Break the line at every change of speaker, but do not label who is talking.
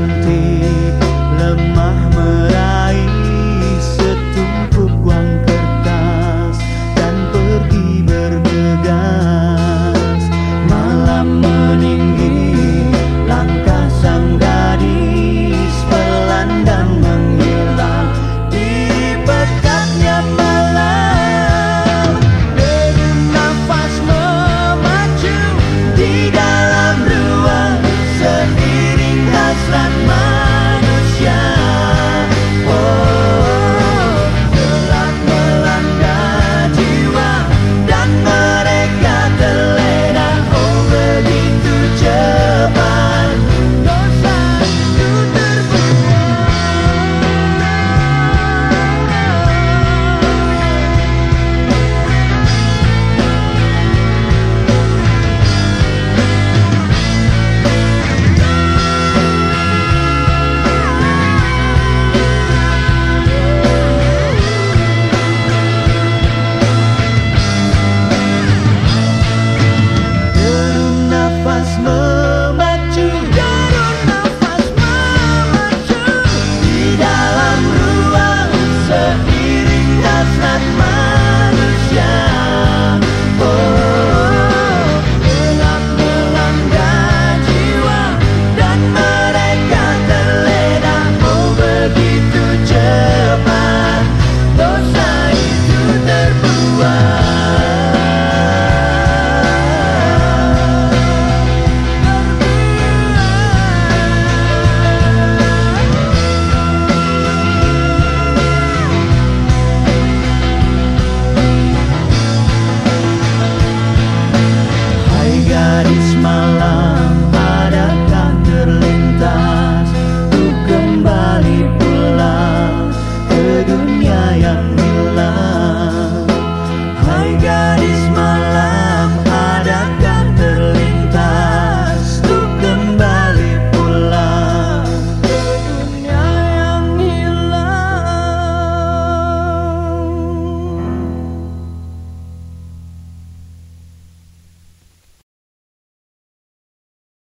berhenti lemah men just like mine.